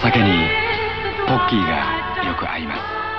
酒にポッキーがよく合います。